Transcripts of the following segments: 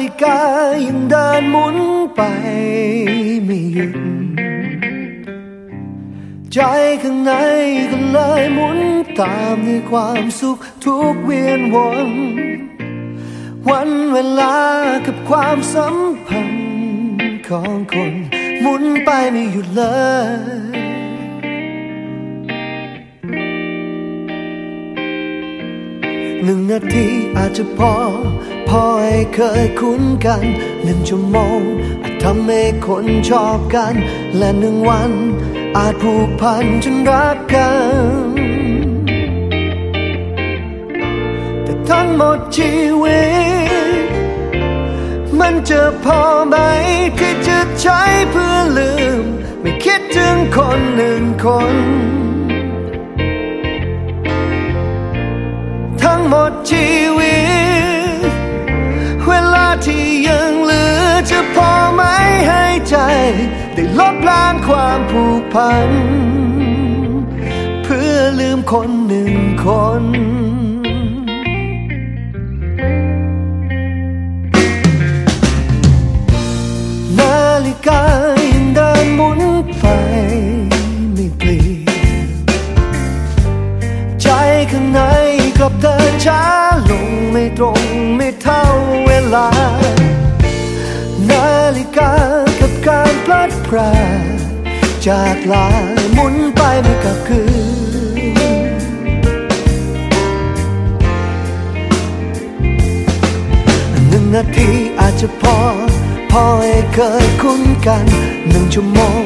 ฬิกายังเดินหมุนไปไม่หยุด ใจข้างในก็เลยหมุนตามในความสุขทุกเวียนวน วันเวลากับความสัมพันธ์ของคน หมุนไปไม่หยุดเลย หนึ่งนาทีอาจจะพอ พอให้เคยคุ้นกันหนึ่งชั่วโมง อาจทำให้คนชอบกัน และหนึ่งวัน อาจผูกพันจนรักกัน แต่ทั้งหมดชีวิต มันจะพอไหมที่จะใช้เพื่อลืม ไม่คิดถึงคนหนึ่งคน หมดชีวิต เวลาที่ยังเหลือจะพอไหมให้ใจ ได้ลบล้างความผูกพัน เพื่อลืมคนหนึ่งคนนาฬิกา ลงไม่ตรงไม่เท่าเวลา นาฬิกากับการพลัดพรากจากลาหมุนไปไม่กลับคืนหนึ่งนาทีอาจจะพอ พอให้เคยคุ้นกันหนึ่งชั่วโมง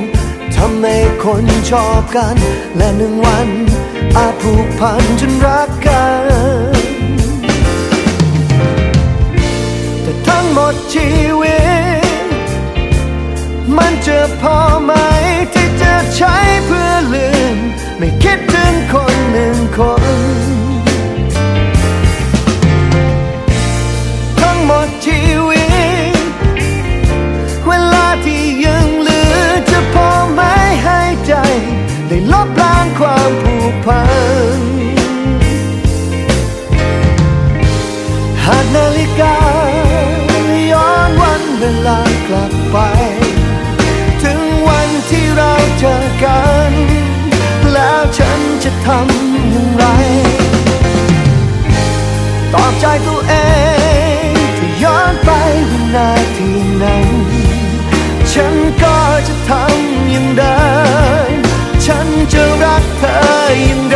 ทำให้คนชอบกัน และหนึ่งวันอาจผูกพันจนรักกัน หมดชีวิต มันจะพอไหมที่จะใช้เพื่อลืม ไม่คิดถึงคนหนึ่งคนทั้งหมดชีวิต เวลาที่ยังเหลือจะพอไหมให้ใจ ได้ลบล้างความผูกพันหากนาฬิกา จะทำอย่างไร ตอบใจตัวเองถ้าย้อนไปวินาทีนั้น ฉันก็จะทำอย่างเดิมฉันจะรักเธอยัง